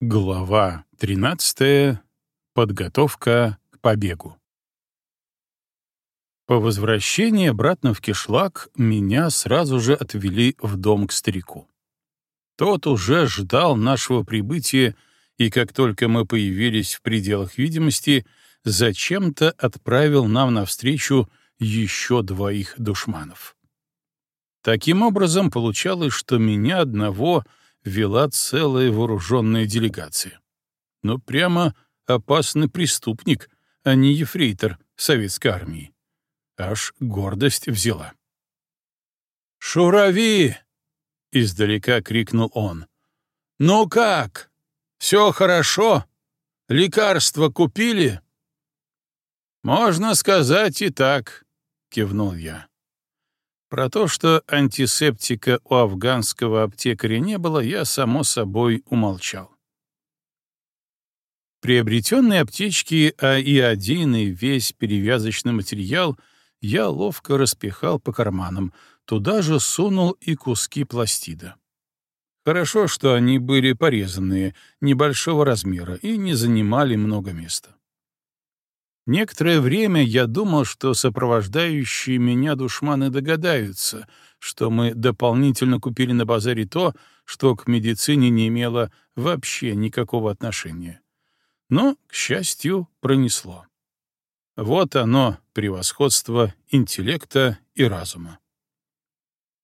Глава 13. Подготовка к побегу. По возвращении обратно в кишлак меня сразу же отвели в дом к старику. Тот уже ждал нашего прибытия, и как только мы появились в пределах видимости, зачем-то отправил нам навстречу еще двоих душманов. Таким образом, получалось, что меня одного — вела целая вооруженная делегация. Но прямо опасный преступник, а не ефрейтор советской армии. Аж гордость взяла. «Шурави!» — издалека крикнул он. «Ну как? Все хорошо? Лекарства купили?» «Можно сказать и так», — кивнул я. Про то, что антисептика у афганского аптекаря не было, я, само собой, умолчал. Приобретенные аптечки АИ-1 и весь перевязочный материал я ловко распихал по карманам, туда же сунул и куски пластида. Хорошо, что они были порезанные, небольшого размера, и не занимали много места. Некоторое время я думал, что сопровождающие меня душманы догадаются, что мы дополнительно купили на базаре то, что к медицине не имело вообще никакого отношения. Но, к счастью, пронесло. Вот оно, превосходство интеллекта и разума.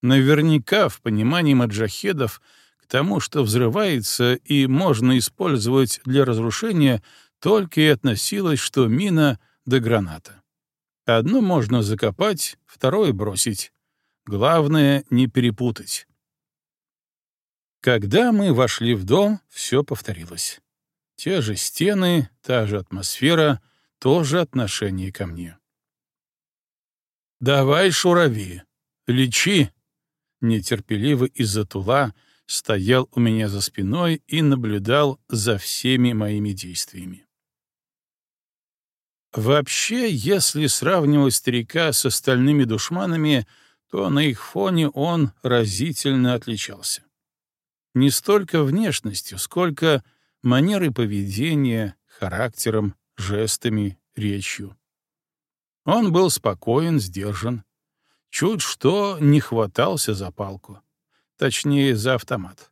Наверняка в понимании маджахедов к тому, что взрывается и можно использовать для разрушения — только и относилось, что мина да граната. Одно можно закопать, второе бросить. Главное — не перепутать. Когда мы вошли в дом, все повторилось. Те же стены, та же атмосфера, то же отношение ко мне. «Давай, шурави, лечи!» Нетерпеливо из-за тула стоял у меня за спиной и наблюдал за всеми моими действиями. Вообще, если сравнивать старика с остальными душманами, то на их фоне он разительно отличался. Не столько внешностью, сколько манерой поведения, характером, жестами, речью. Он был спокоен, сдержан. Чуть что не хватался за палку. Точнее, за автомат.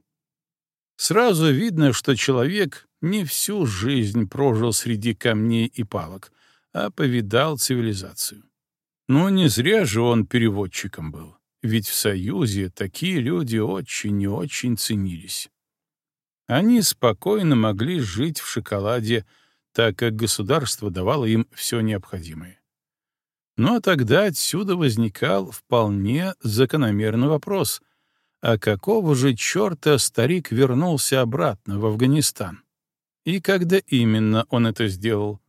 Сразу видно, что человек не всю жизнь прожил среди камней и палок, а повидал цивилизацию. Но не зря же он переводчиком был, ведь в Союзе такие люди очень и очень ценились. Они спокойно могли жить в шоколаде, так как государство давало им все необходимое. Но тогда отсюда возникал вполне закономерный вопрос — а какого же черта старик вернулся обратно в Афганистан? И когда именно он это сделал?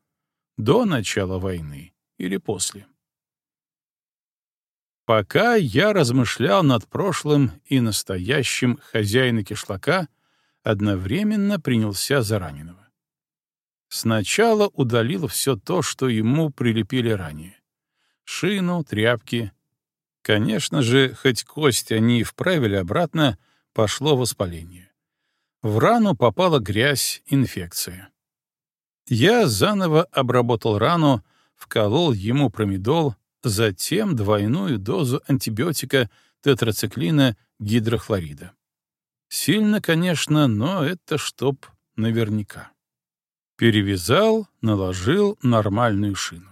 До начала войны или после? Пока я размышлял над прошлым и настоящим хозяина кишлака, одновременно принялся за раненого. Сначала удалил все то, что ему прилепили ранее. Шину, тряпки. Конечно же, хоть кость они и вправили обратно, пошло воспаление. В рану попала грязь, инфекция. Я заново обработал рану, вколол ему промедол, затем двойную дозу антибиотика тетрациклина гидрохлорида. Сильно, конечно, но это чтоб наверняка. Перевязал, наложил нормальную шину.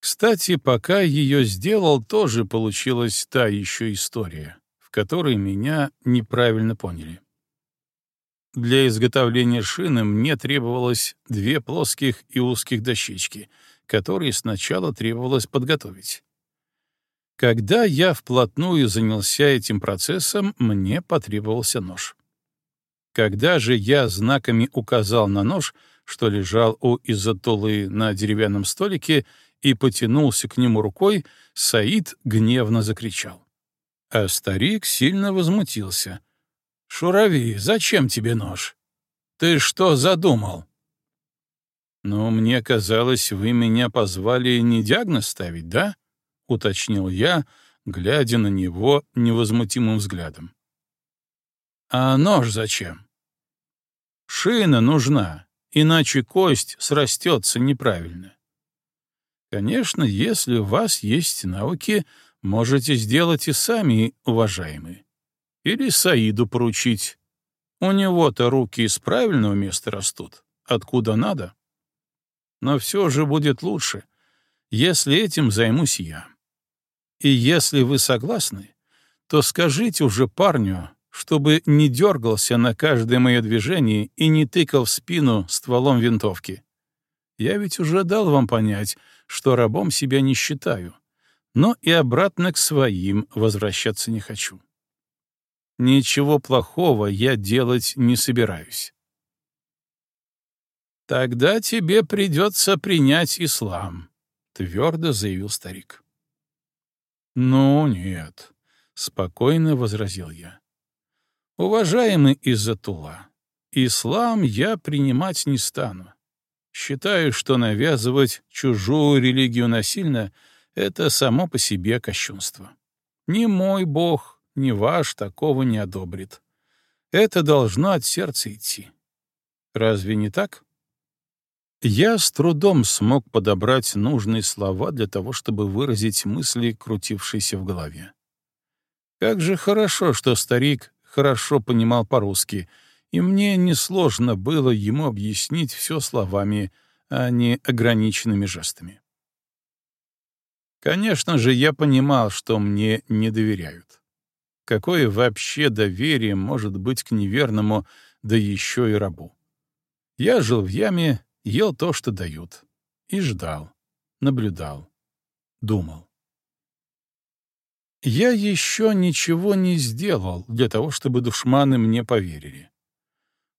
Кстати, пока ее сделал, тоже получилась та еще история, в которой меня неправильно поняли. Для изготовления шины мне требовалось две плоских и узких дощечки, которые сначала требовалось подготовить. Когда я вплотную занялся этим процессом, мне потребовался нож. Когда же я знаками указал на нож, что лежал у изотолы на деревянном столике, и потянулся к нему рукой, Саид гневно закричал. А старик сильно возмутился — «Шурави, зачем тебе нож? Ты что задумал?» «Ну, мне казалось, вы меня позвали не диагноз ставить, да?» — уточнил я, глядя на него невозмутимым взглядом. «А нож зачем?» Шина нужна, иначе кость срастется неправильно. Конечно, если у вас есть навыки, можете сделать и сами, уважаемые. Или Саиду поручить. У него-то руки из правильного места растут, откуда надо. Но все же будет лучше, если этим займусь я. И если вы согласны, то скажите уже парню, чтобы не дергался на каждое мое движение и не тыкал в спину стволом винтовки. Я ведь уже дал вам понять, что рабом себя не считаю, но и обратно к своим возвращаться не хочу. Ничего плохого я делать не собираюсь. «Тогда тебе придется принять ислам», — твердо заявил старик. «Ну нет», — спокойно возразил я. «Уважаемый Иззатула, ислам я принимать не стану. Считаю, что навязывать чужую религию насильно — это само по себе кощунство. Ни мой Бог, ни ваш такого не одобрит. Это должно от сердца идти. Разве не так? Я с трудом смог подобрать нужные слова для того, чтобы выразить мысли, крутившиеся в голове. Как же хорошо, что старик хорошо понимал по-русски — и мне несложно было ему объяснить все словами, а не ограниченными жестами. Конечно же, я понимал, что мне не доверяют. Какое вообще доверие может быть к неверному, да еще и рабу? Я жил в яме, ел то, что дают, и ждал, наблюдал, думал. Я еще ничего не сделал для того, чтобы душманы мне поверили.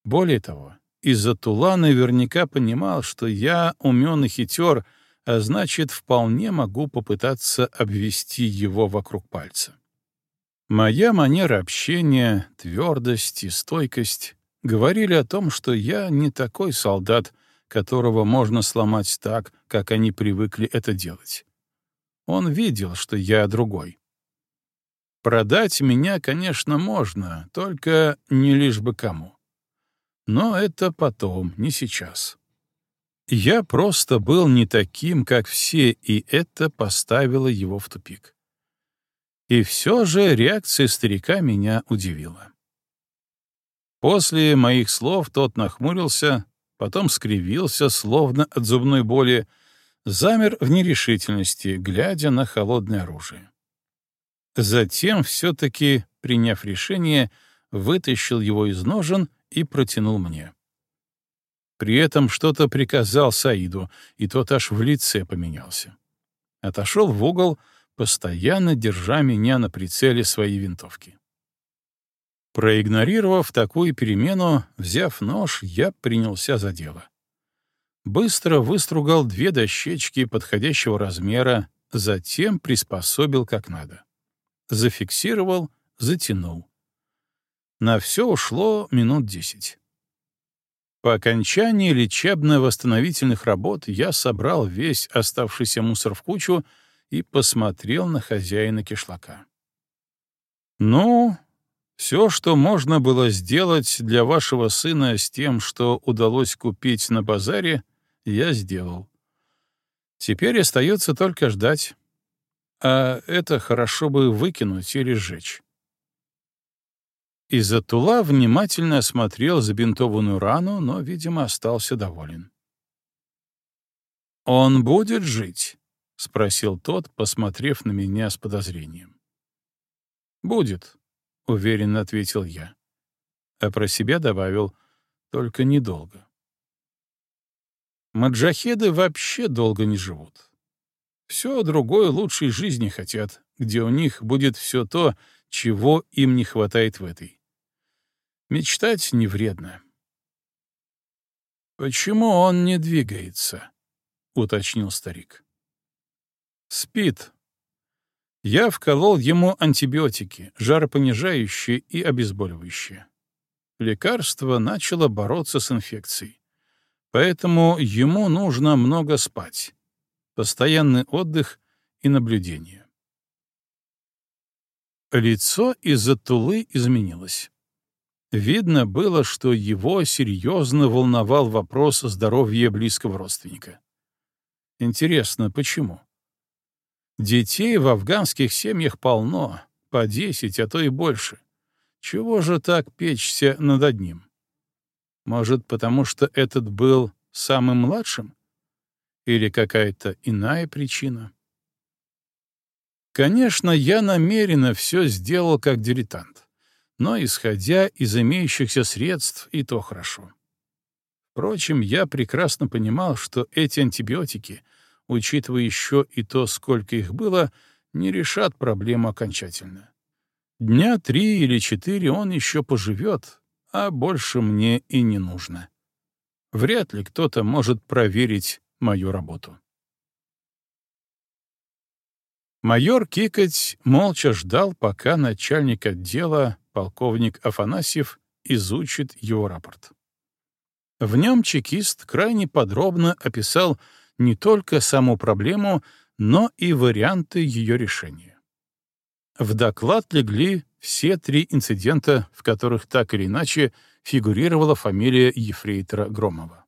Более того, из-за Тула наверняка понимал, что я умен и хитер, а значит, вполне могу попытаться обвести его вокруг пальца. Моя манера общения, твердость и стойкость говорили о том, что я не такой солдат, которого можно сломать так, как они привыкли это делать. Он видел, что я другой. Продать меня, конечно, можно, только не лишь бы кому. Но это потом, не сейчас. Я просто был не таким, как все, и это поставило его в тупик. И все же реакция старика меня удивила. После моих слов тот нахмурился, потом скривился, словно от зубной боли, замер в нерешительности, глядя на холодное оружие. Затем, все-таки, приняв решение, вытащил его из ножен и протянул мне. При этом что-то приказал Саиду, и тот аж в лице поменялся. Отошел в угол, постоянно держа меня на прицеле своей винтовки. Проигнорировав такую перемену, взяв нож, я принялся за дело. Быстро выстругал две дощечки подходящего размера, затем приспособил как надо. Зафиксировал, затянул. На все ушло минут десять. По окончании лечебно-восстановительных работ я собрал весь оставшийся мусор в кучу и посмотрел на хозяина кишлака. «Ну, все, что можно было сделать для вашего сына с тем, что удалось купить на базаре, я сделал. Теперь остается только ждать. А это хорошо бы выкинуть или сжечь. Изатула внимательно осмотрел забинтованную рану, но, видимо, остался доволен. «Он будет жить?» — спросил тот, посмотрев на меня с подозрением. «Будет», — уверенно ответил я. А про себя добавил «только недолго». Маджахеды вообще долго не живут. Все другое лучшей жизни хотят, где у них будет все то, чего им не хватает в этой. Мечтать не вредно. «Почему он не двигается?» — уточнил старик. «Спит. Я вколол ему антибиотики, жаропонижающие и обезболивающие. Лекарство начало бороться с инфекцией. Поэтому ему нужно много спать, постоянный отдых и наблюдение». Лицо из-за тулы изменилось. Видно было, что его серьезно волновал вопрос здоровья близкого родственника. Интересно, почему? Детей в афганских семьях полно, по десять, а то и больше. Чего же так печься над одним? Может, потому что этот был самым младшим? Или какая-то иная причина? Конечно, я намеренно все сделал как дилетант, но, исходя из имеющихся средств, и то хорошо. Впрочем, я прекрасно понимал, что эти антибиотики, учитывая еще и то, сколько их было, не решат проблему окончательно. Дня три или четыре он еще поживет, а больше мне и не нужно. Вряд ли кто-то может проверить мою работу. Майор Кикоть молча ждал, пока начальник отдела, полковник Афанасьев, изучит его рапорт. В нем чекист крайне подробно описал не только саму проблему, но и варианты ее решения. В доклад легли все три инцидента, в которых так или иначе фигурировала фамилия ефрейтора Громова.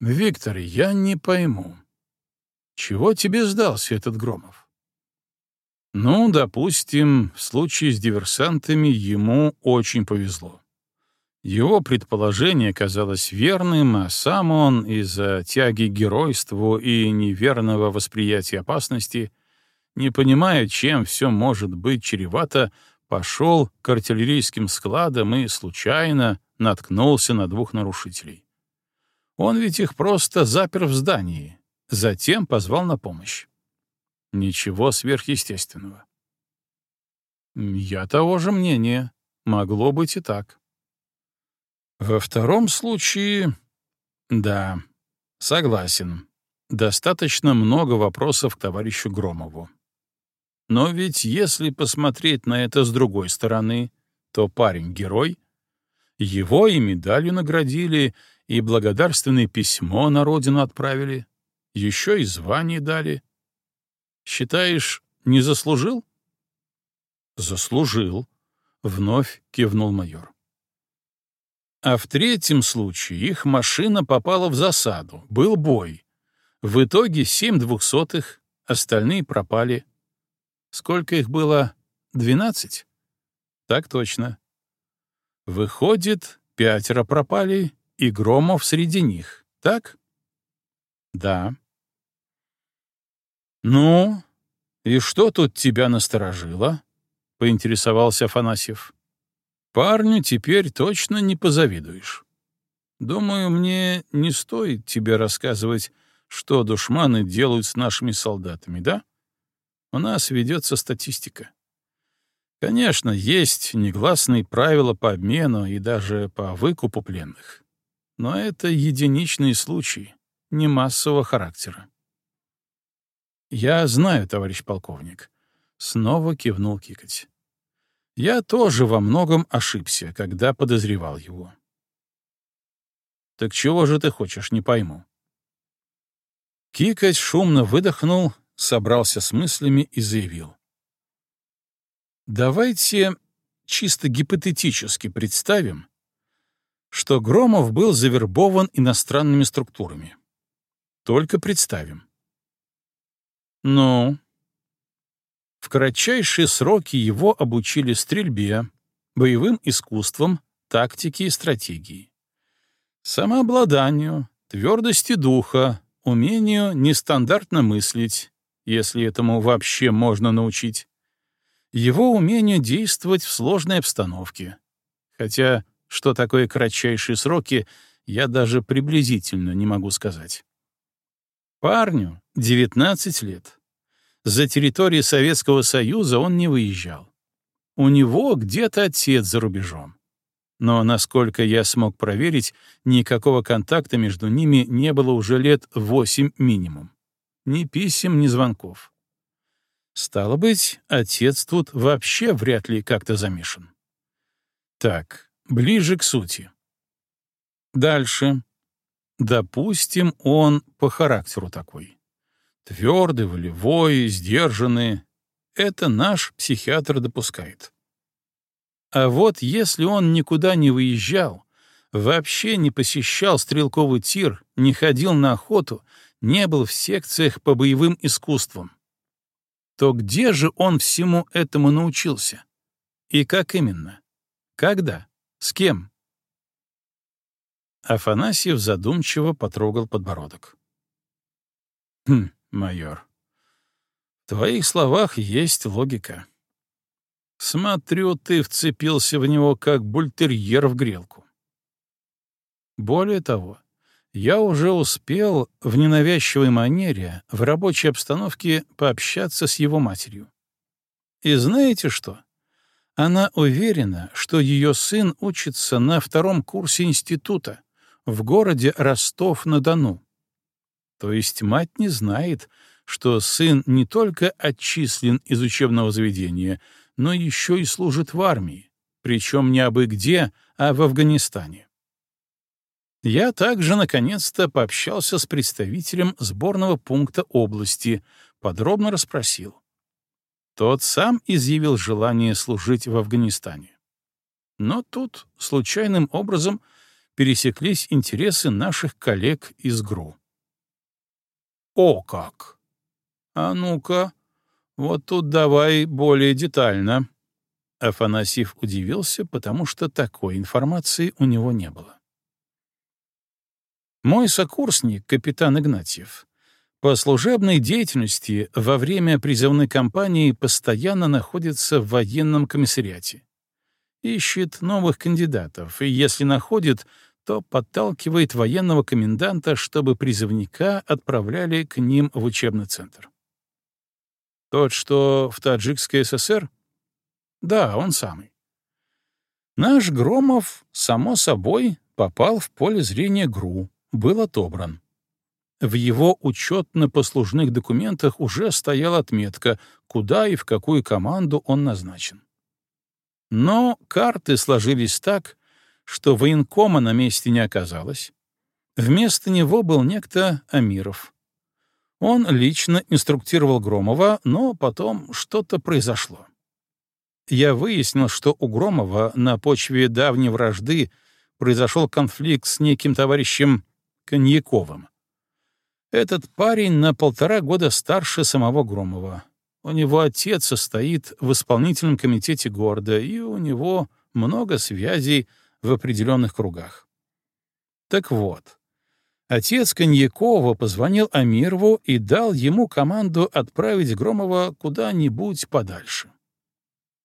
«Виктор, я не пойму, чего тебе сдался этот Громов?» «Ну, допустим, в случае с диверсантами ему очень повезло. Его предположение казалось верным, а сам он из-за тяги к геройству и неверного восприятия опасности, не понимая, чем все может быть чревато, пошел к артиллерийским складам и случайно наткнулся на двух нарушителей. Он ведь их просто запер в здании, затем позвал на помощь. Ничего сверхъестественного. Я того же мнения. Могло быть и так. Во втором случае... Да, согласен. Достаточно много вопросов к товарищу Громову. Но ведь если посмотреть на это с другой стороны, то парень — герой. Его и медалью наградили, и благодарственное письмо на родину отправили, еще и звание дали. Считаешь, не заслужил? Заслужил, вновь кивнул майор. А в третьем случае их машина попала в засаду, был бой. В итоге семь двухсотых, остальные пропали. Сколько их было? Двенадцать? Так точно. Выходит, пятеро пропали и Громов среди них, так? Да. Ну, и что тут тебя насторожило? поинтересовался Афанасьев. Парню теперь точно не позавидуешь. Думаю, мне не стоит тебе рассказывать, что душманы делают с нашими солдатами, да? У нас ведется статистика. Конечно, есть негласные правила по обмену и даже по выкупу пленных. Но это единичные случаи, не массового характера. «Я знаю, товарищ полковник», — снова кивнул Кикоть. «Я тоже во многом ошибся, когда подозревал его». «Так чего же ты хочешь, не пойму». Кикоть шумно выдохнул, собрался с мыслями и заявил. «Давайте чисто гипотетически представим, что Громов был завербован иностранными структурами. Только представим. Ну, в кратчайшие сроки его обучили стрельбе, боевым искусствам, тактике и стратегии, самообладанию, твердости духа, умению нестандартно мыслить, если этому вообще можно научить, его умению действовать в сложной обстановке. Хотя что такое кратчайшие сроки, я даже приблизительно не могу сказать. Парню 19 лет. За территории Советского Союза он не выезжал. У него где-то отец за рубежом. Но, насколько я смог проверить, никакого контакта между ними не было уже лет восемь минимум. Ни писем, ни звонков. Стало быть, отец тут вообще вряд ли как-то замешан. Так, Ближе к сути. Дальше. Допустим, он по характеру такой. Твердый, волевой, сдержанный. Это наш психиатр допускает. А вот если он никуда не выезжал, вообще не посещал стрелковый тир, не ходил на охоту, не был в секциях по боевым искусствам, то где же он всему этому научился? И как именно? Когда? С кем? Афанасьев задумчиво потрогал подбородок. «Хм, майор, в твоих словах есть логика. Смотрю, ты вцепился в него, как бультерьер в грелку. Более того, я уже успел в ненавязчивой манере в рабочей обстановке пообщаться с его матерью. И знаете что? Она уверена, что ее сын учится на втором курсе института в городе Ростов-на-Дону. То есть мать не знает, что сын не только отчислен из учебного заведения, но еще и служит в армии, причем не абы где, а в Афганистане. Я также, наконец-то, пообщался с представителем сборного пункта области, подробно расспросил. Тот сам изъявил желание служить в Афганистане. Но тут случайным образом пересеклись интересы наших коллег из ГРУ. «О как! А ну-ка, вот тут давай более детально. Афанасьев удивился, потому что такой информации у него не было. Мой сокурсник, капитан Игнатьев, по служебной деятельности во время призывной кампании постоянно находится в военном комиссариате. Ищет новых кандидатов, и если находит, то подталкивает военного коменданта, чтобы призывника отправляли к ним в учебный центр. Тот, что в Таджикской ССР? Да, он самый. Наш Громов, само собой, попал в поле зрения ГРУ, был отобран. В его учетно-послужных документах уже стояла отметка, куда и в какую команду он назначен. Но карты сложились так, что военкома на месте не оказалось. Вместо него был некто Амиров. Он лично инструктировал Громова, но потом что-то произошло. Я выяснил, что у Громова на почве давней вражды произошел конфликт с неким товарищем Коньяковым. Этот парень на полтора года старше самого Громова. У него отец состоит в исполнительном комитете города, и у него много связей в определенных кругах. Так вот, Отец Коньякова позвонил Амирову и дал ему команду отправить Громова куда-нибудь подальше.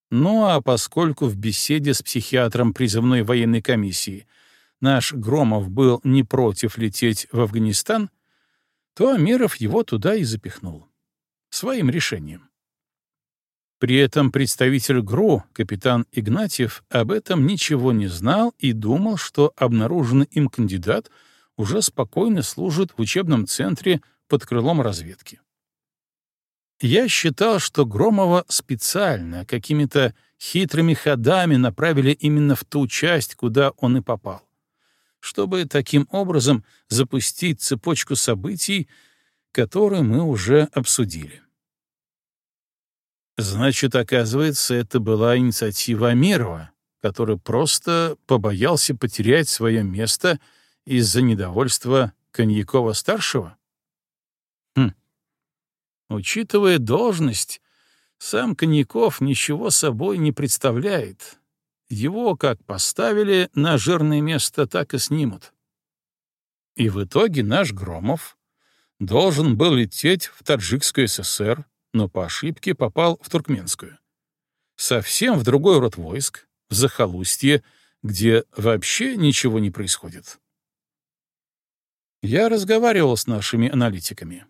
Ну а поскольку в беседе с психиатром призывной военной комиссии наш Громов был не против лететь в Афганистан, то Амиров его туда и запихнул. Своим решением. При этом представитель ГРУ, капитан Игнатьев, об этом ничего не знал и думал, что обнаруженный им кандидат — уже спокойно служит в учебном центре под крылом разведки. Я считал, что Громова специально какими-то хитрыми ходами направили именно в ту часть, куда он и попал, чтобы таким образом запустить цепочку событий, которую мы уже обсудили. Значит, оказывается, это была инициатива Амирова, который просто побоялся потерять свое место — из-за недовольства Коньякова-старшего? Хм. Учитывая должность, сам Коньяков ничего собой не представляет. Его как поставили на жирное место, так и снимут. И в итоге наш Громов должен был лететь в Таджикскую ССР, но по ошибке попал в Туркменскую. Совсем в другой род войск, в захолустье, где вообще ничего не происходит. Я разговаривал с нашими аналитиками.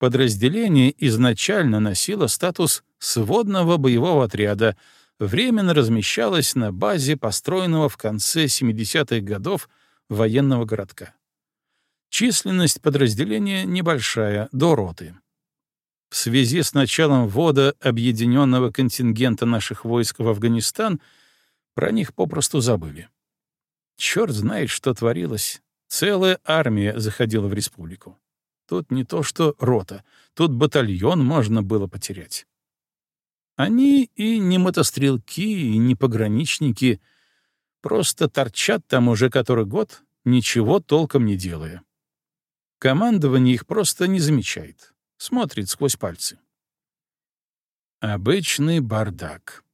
Подразделение изначально носило статус сводного боевого отряда, временно размещалось на базе построенного в конце 70-х годов военного городка. Численность подразделения небольшая, до роты. В связи с началом ввода объединенного контингента наших войск в Афганистан про них попросту забыли. Черт знает, что творилось, Целая армия заходила в республику. Тут не то что рота, тут батальон можно было потерять. Они и не мотострелки, и не пограничники, просто торчат там уже который год, ничего толком не делая. Командование их просто не замечает, смотрит сквозь пальцы. Обычный бардак.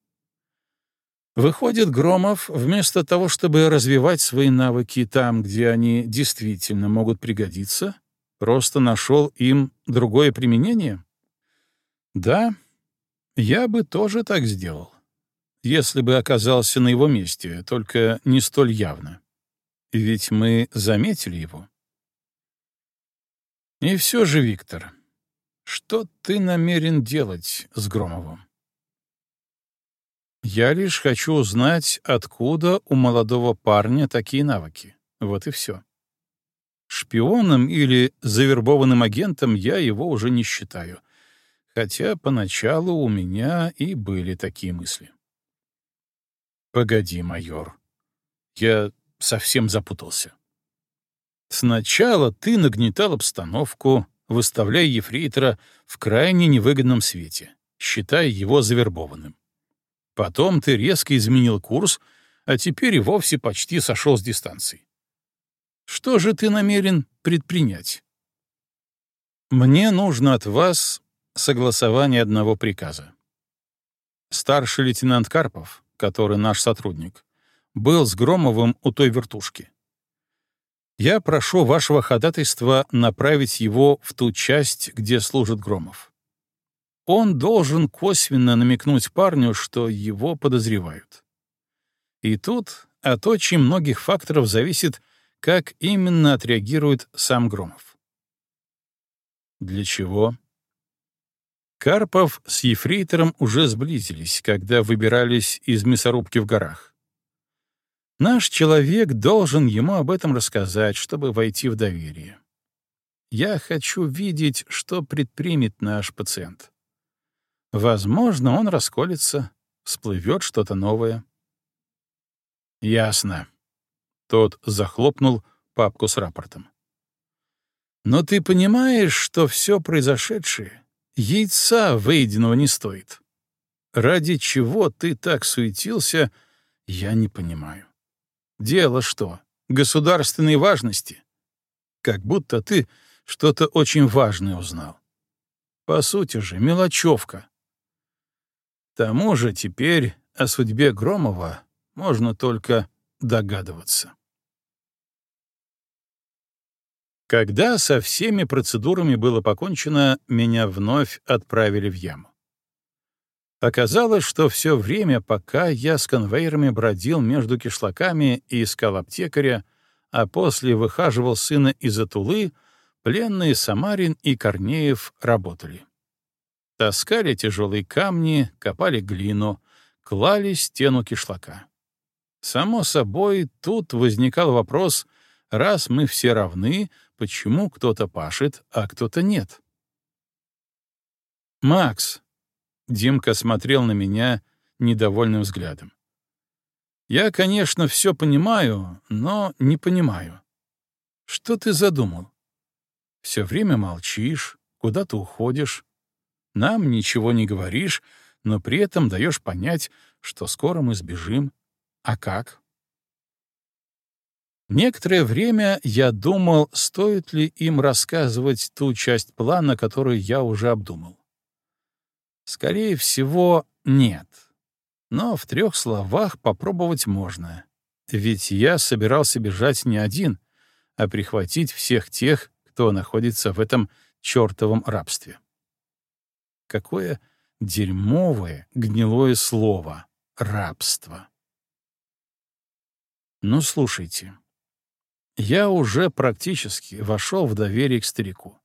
Выходит, Громов, вместо того, чтобы развивать свои навыки там, где они действительно могут пригодиться, просто нашел им другое применение? Да, я бы тоже так сделал, если бы оказался на его месте, только не столь явно. Ведь мы заметили его. И все же, Виктор, что ты намерен делать с Громовым? Я лишь хочу узнать, откуда у молодого парня такие навыки. Вот и все. Шпионом или завербованным агентом я его уже не считаю — хотя поначалу у меня и были такие мысли. «Погоди, майор. Я совсем запутался. Сначала ты нагнетал обстановку, выставляя ефрейтора в крайне невыгодном свете, считая его завербованным. Потом ты резко изменил курс, а теперь и вовсе почти сошел с дистанции. Что же ты намерен предпринять? Мне нужно от вас согласование одного приказа. Старший лейтенант Карпов, который наш сотрудник, был с Громовым у той вертушки. Я прошу вашего ходатайства направить его в ту часть, где служит Громов. Он должен косвенно намекнуть парню, что его подозревают. И тут от очень многих факторов зависит, как именно отреагирует сам Громов. Для чего? Карпов с ефрейтором уже сблизились, когда выбирались из мясорубки в горах. Наш человек должен ему об этом рассказать, чтобы войти в доверие. Я хочу видеть, что предпримет наш пациент. Возможно, он расколется, всплывет что-то новое. Ясно. Тот захлопнул папку с рапортом. Но ты понимаешь, что все произошедшее Яйца выеденного не стоит. Ради чего ты так суетился, я не понимаю. Дело что, государственной важности? Как будто ты что-то очень важное узнал. По сути же, мелочевка. К тому же теперь о судьбе Громова можно только догадываться. Когда со всеми процедурами было покончено, меня вновь отправили в яму. Оказалось, что все время, пока я с конвейерами бродил между кишлаками и искал аптекаря, а после выхаживал сына из-за Тулы, пленные Самарин и Корнеев работали. Таскали тяжелые камни, копали глину, клали стену кишлака. Само собой, тут возникал вопрос, раз мы все равны, почему кто-то пашет, а кто-то нет. «Макс!» — Димка смотрел на меня недовольным взглядом. «Я, конечно, все понимаю, но не понимаю. Что ты задумал? Все время молчишь, куда-то уходишь, нам ничего не говоришь, но при этом даешь понять, что скоро мы сбежим. А как?» Некоторое время я думал, стоит ли им рассказывать ту часть плана, которую я уже обдумал. Скорее всего, нет. Но в трех словах попробовать можно. Ведь я собирался бежать не один, а прихватить всех тех, кто находится в этом чертовом рабстве. Какое дерьмовое, гнилое слово — рабство. Ну, слушайте, я уже практически вошел в доверие к старику.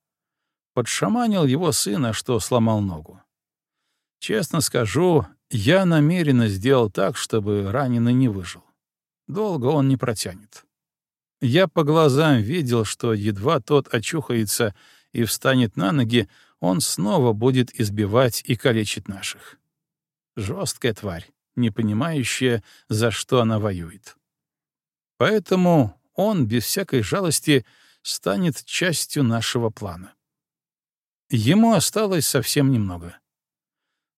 Подшаманил его сына, что сломал ногу. Честно скажу, я намеренно сделал так, чтобы раненый не выжил. Долго он не протянет. Я по глазам видел, что едва тот очухается и встанет на ноги, он снова будет избивать и калечить наших. Жесткая тварь, не понимающая, за что она воюет. Поэтому он без всякой жалости станет частью нашего плана. Ему осталось совсем немного.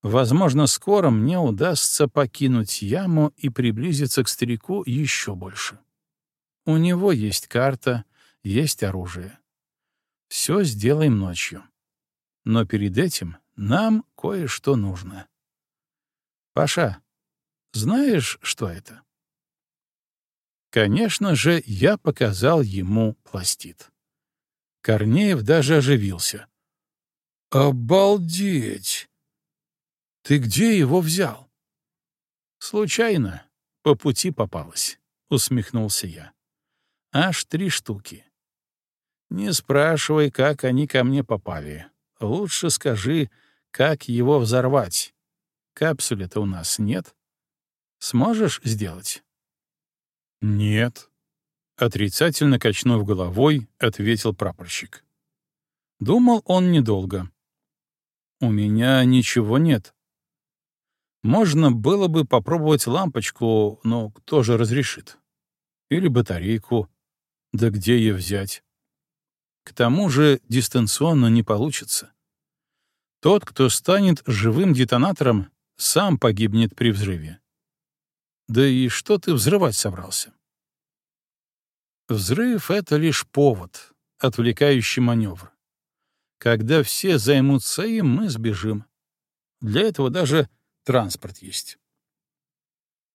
Возможно, скоро мне удастся покинуть яму и приблизиться к старику еще больше. У него есть карта, есть оружие. Все сделаем ночью. Но перед этим нам кое-что нужно. Паша, знаешь, что это? Конечно же, я показал ему пластид. Корнеев даже оживился. «Обалдеть! Ты где его взял?» «Случайно, по пути попалась», — усмехнулся я. «Аж три штуки. Не спрашивай, как они ко мне попали. Лучше скажи, как его взорвать. Капсули-то у нас нет. Сможешь сделать?» «Нет», — отрицательно качнув головой, ответил прапорщик. Думал он недолго. «У меня ничего нет». Можно было бы попробовать лампочку, но кто же разрешит? Или батарейку. Да где ее взять? К тому же дистанционно не получится. Тот, кто станет живым детонатором, сам погибнет при взрыве. Да и что ты взрывать собрался? Взрыв — это лишь повод, отвлекающий маневр. Когда все займутся им, мы сбежим. Для этого даже транспорт есть.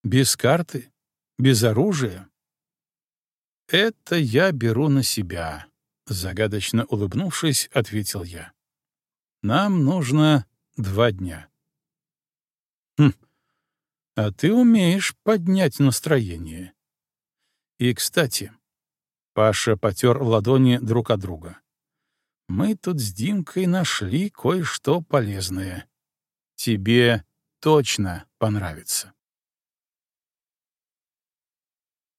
Без карты? Без оружия? Это я беру на себя, загадочно улыбнувшись, ответил я. Нам нужно два дня. Хм, а ты умеешь поднять настроение. И, кстати, Паша потер ладони друг от друга. Мы тут с Димкой нашли кое-что полезное. Тебе точно понравится.